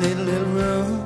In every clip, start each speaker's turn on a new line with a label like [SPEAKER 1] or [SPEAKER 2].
[SPEAKER 1] tiny little room.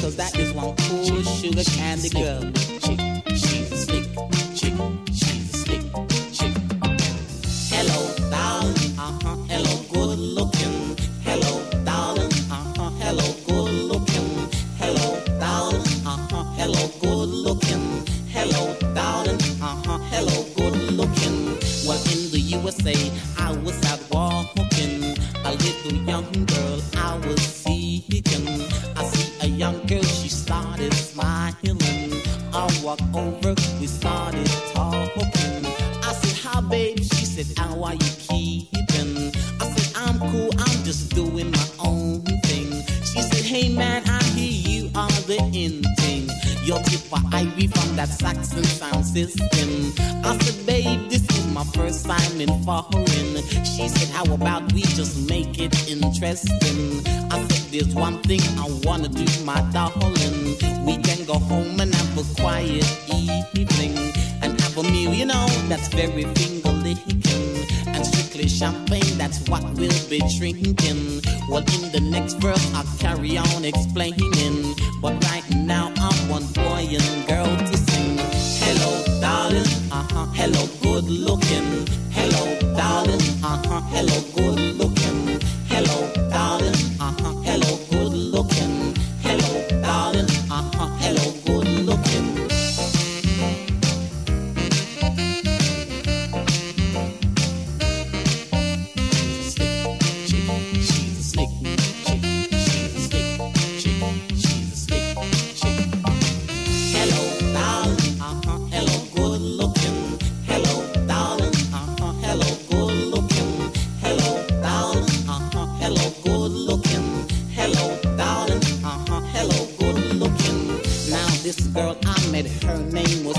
[SPEAKER 2] cause that is one cool sugar candy girl. This girl I met, her name was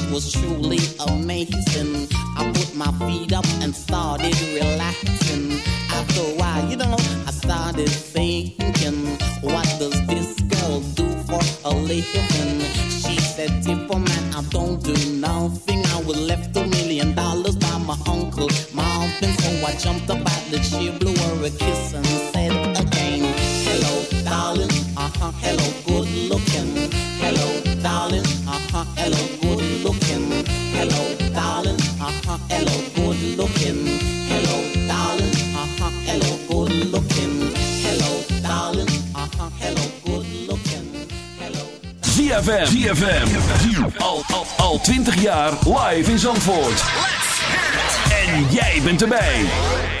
[SPEAKER 2] was truly amazing. I put my feet up and started relaxing. After a while, you know, I started thinking, what does this girl do for a living? She said, Tipper man, I don't do nothing. I was left a million dollars by my uncle Marvin. So I jumped up at the chair, blew her a kiss and said again, Hello, darling. Uh huh. Hello, good looking. Hello, darling. Uh huh. Hello, good looking. Hello, darling. Uh huh. Hello, good looking. Hello, darling. Uh huh. Hello, good looking. Hello, darling. Uh huh. Hello, good looking. Hello.
[SPEAKER 3] ZFM. ZFM. Al, al, al 20 jaar live in Zandvoort. En jij bent erbij.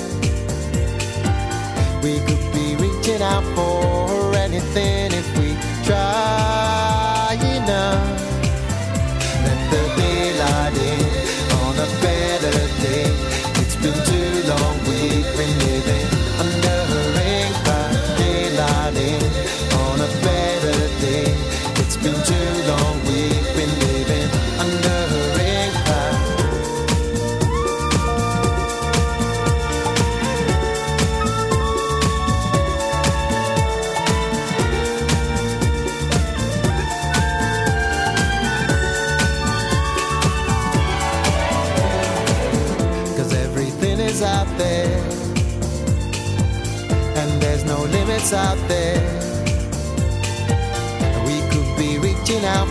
[SPEAKER 4] We could be reaching out for anything looking out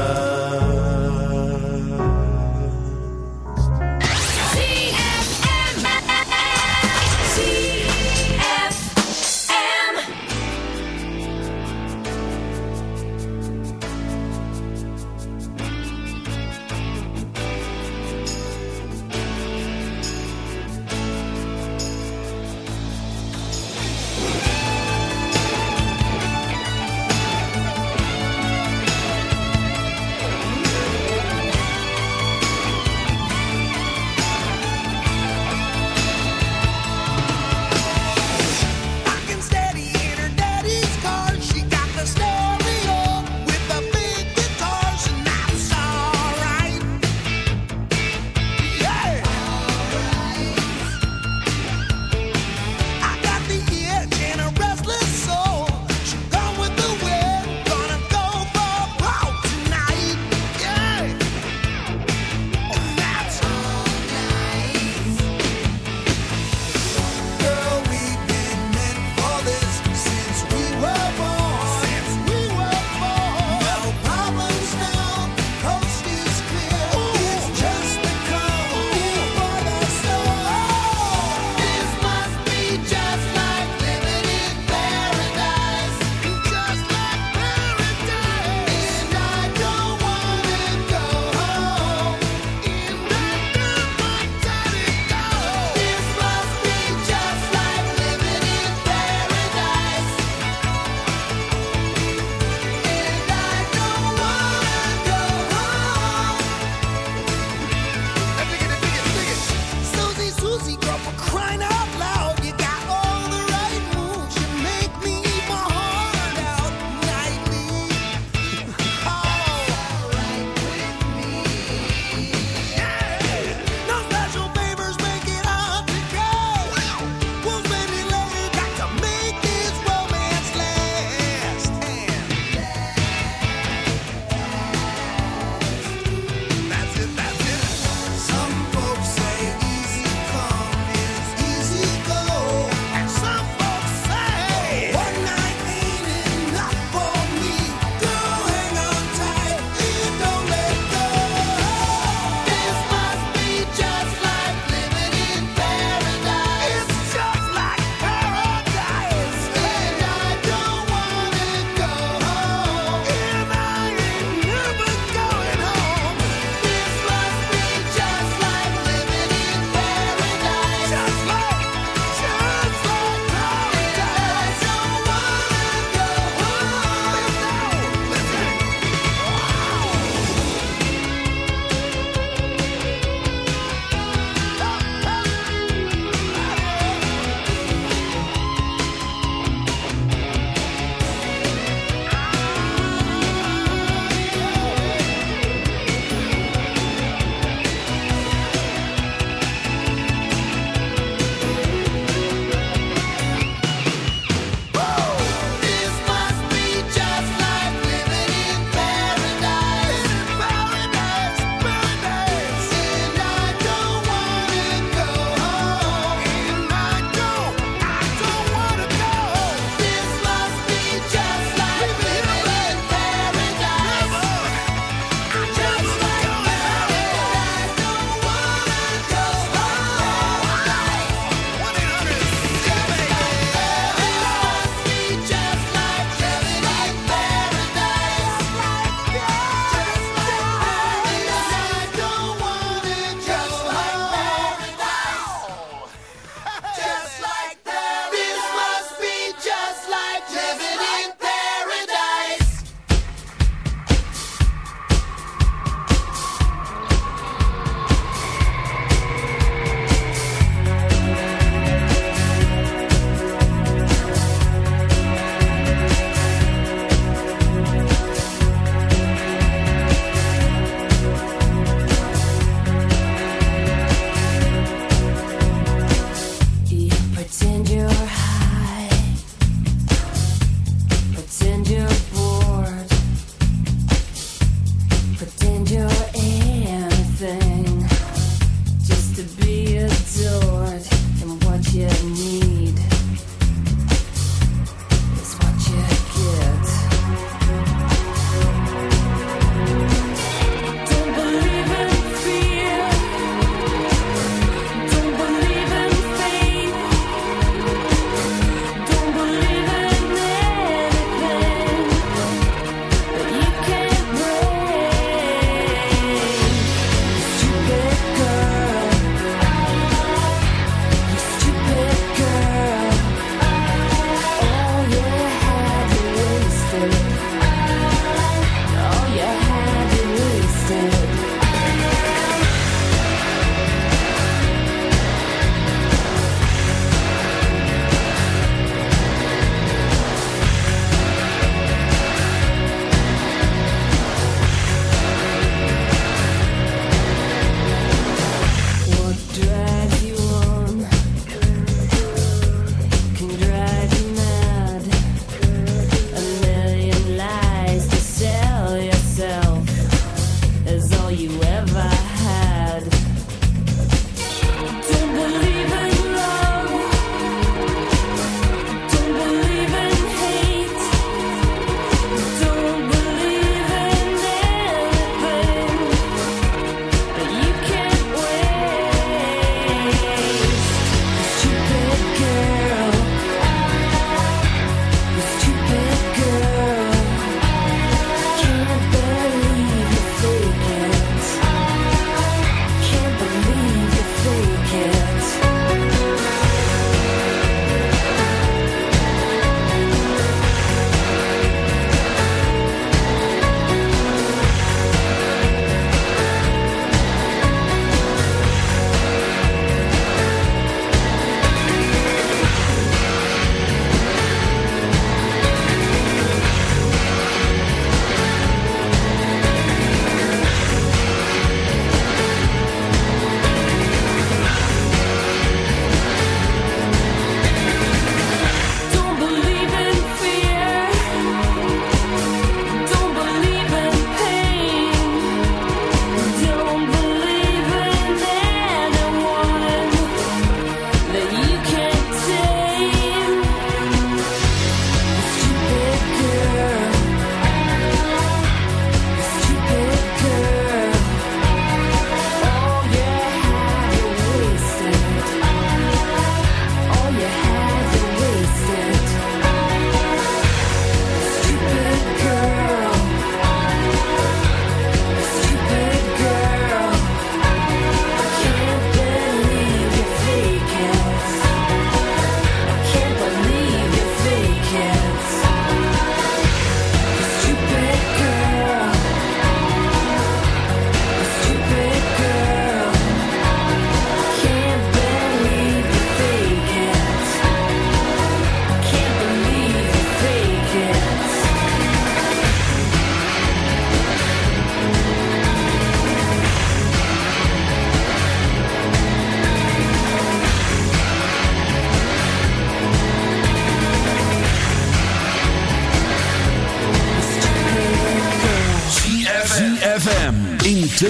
[SPEAKER 5] love.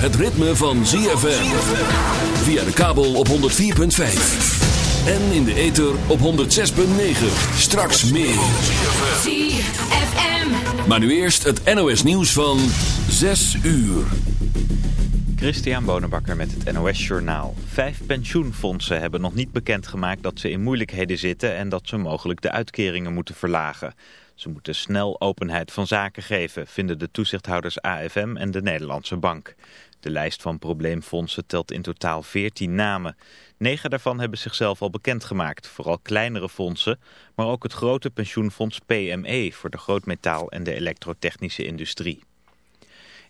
[SPEAKER 3] Het ritme van ZFM. Via de kabel op 104.5. En in de ether op 106.9. Straks meer.
[SPEAKER 6] ZFM.
[SPEAKER 3] Maar nu eerst het NOS nieuws van 6 uur.
[SPEAKER 7] Christian Bonenbakker met het NOS Journaal. Vijf pensioenfondsen hebben nog niet bekendgemaakt dat ze in moeilijkheden zitten... en dat ze mogelijk de uitkeringen moeten verlagen. Ze moeten snel openheid van zaken geven, vinden de toezichthouders AFM en de Nederlandse Bank. De lijst van probleemfondsen telt in totaal 14 namen. Negen daarvan hebben zichzelf al bekendgemaakt, vooral kleinere fondsen, maar ook het grote pensioenfonds PME voor de grootmetaal en de elektrotechnische industrie.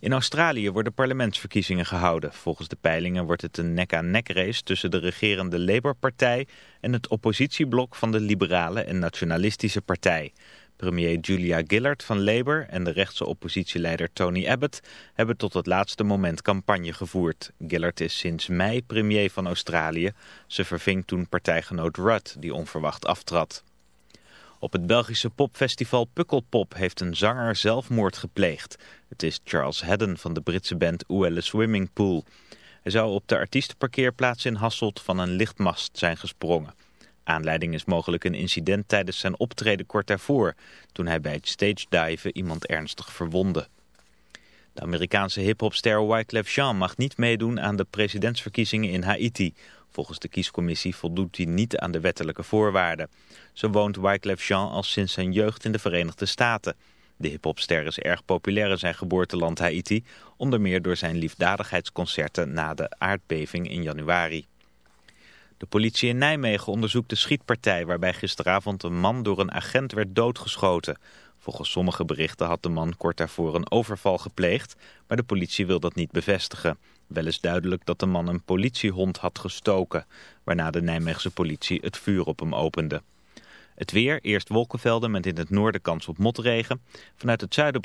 [SPEAKER 7] In Australië worden parlementsverkiezingen gehouden. Volgens de peilingen wordt het een nek-aan-nek race tussen de regerende Labour-partij en het oppositieblok van de Liberale en Nationalistische Partij. Premier Julia Gillard van Labour en de rechtse oppositieleider Tony Abbott hebben tot het laatste moment campagne gevoerd. Gillard is sinds mei premier van Australië. Ze verving toen partijgenoot Rudd, die onverwacht aftrad. Op het Belgische popfestival Pukkelpop heeft een zanger zelfmoord gepleegd. Het is Charles Haddon van de Britse band Oelle Swimming Pool. Hij zou op de artiestenparkeerplaats in Hasselt van een lichtmast zijn gesprongen. Aanleiding is mogelijk een incident tijdens zijn optreden kort daarvoor... toen hij bij het stage diven iemand ernstig verwondde. De Amerikaanse hiphopster Wyclef Jean mag niet meedoen aan de presidentsverkiezingen in Haiti. Volgens de kiescommissie voldoet hij niet aan de wettelijke voorwaarden. Zo woont Wyclef Jean al sinds zijn jeugd in de Verenigde Staten. De hiphopster is erg populair in zijn geboorteland Haiti... onder meer door zijn liefdadigheidsconcerten na de aardbeving in januari. De politie in Nijmegen onderzoekt de schietpartij waarbij gisteravond een man door een agent werd doodgeschoten. Volgens sommige berichten had de man kort daarvoor een overval gepleegd, maar de politie wil dat niet bevestigen. Wel is duidelijk dat de man een politiehond had gestoken, waarna de Nijmeegse politie het vuur op hem opende. Het weer, eerst wolkenvelden met in het noorden kans op motregen. Vanuit het zuiden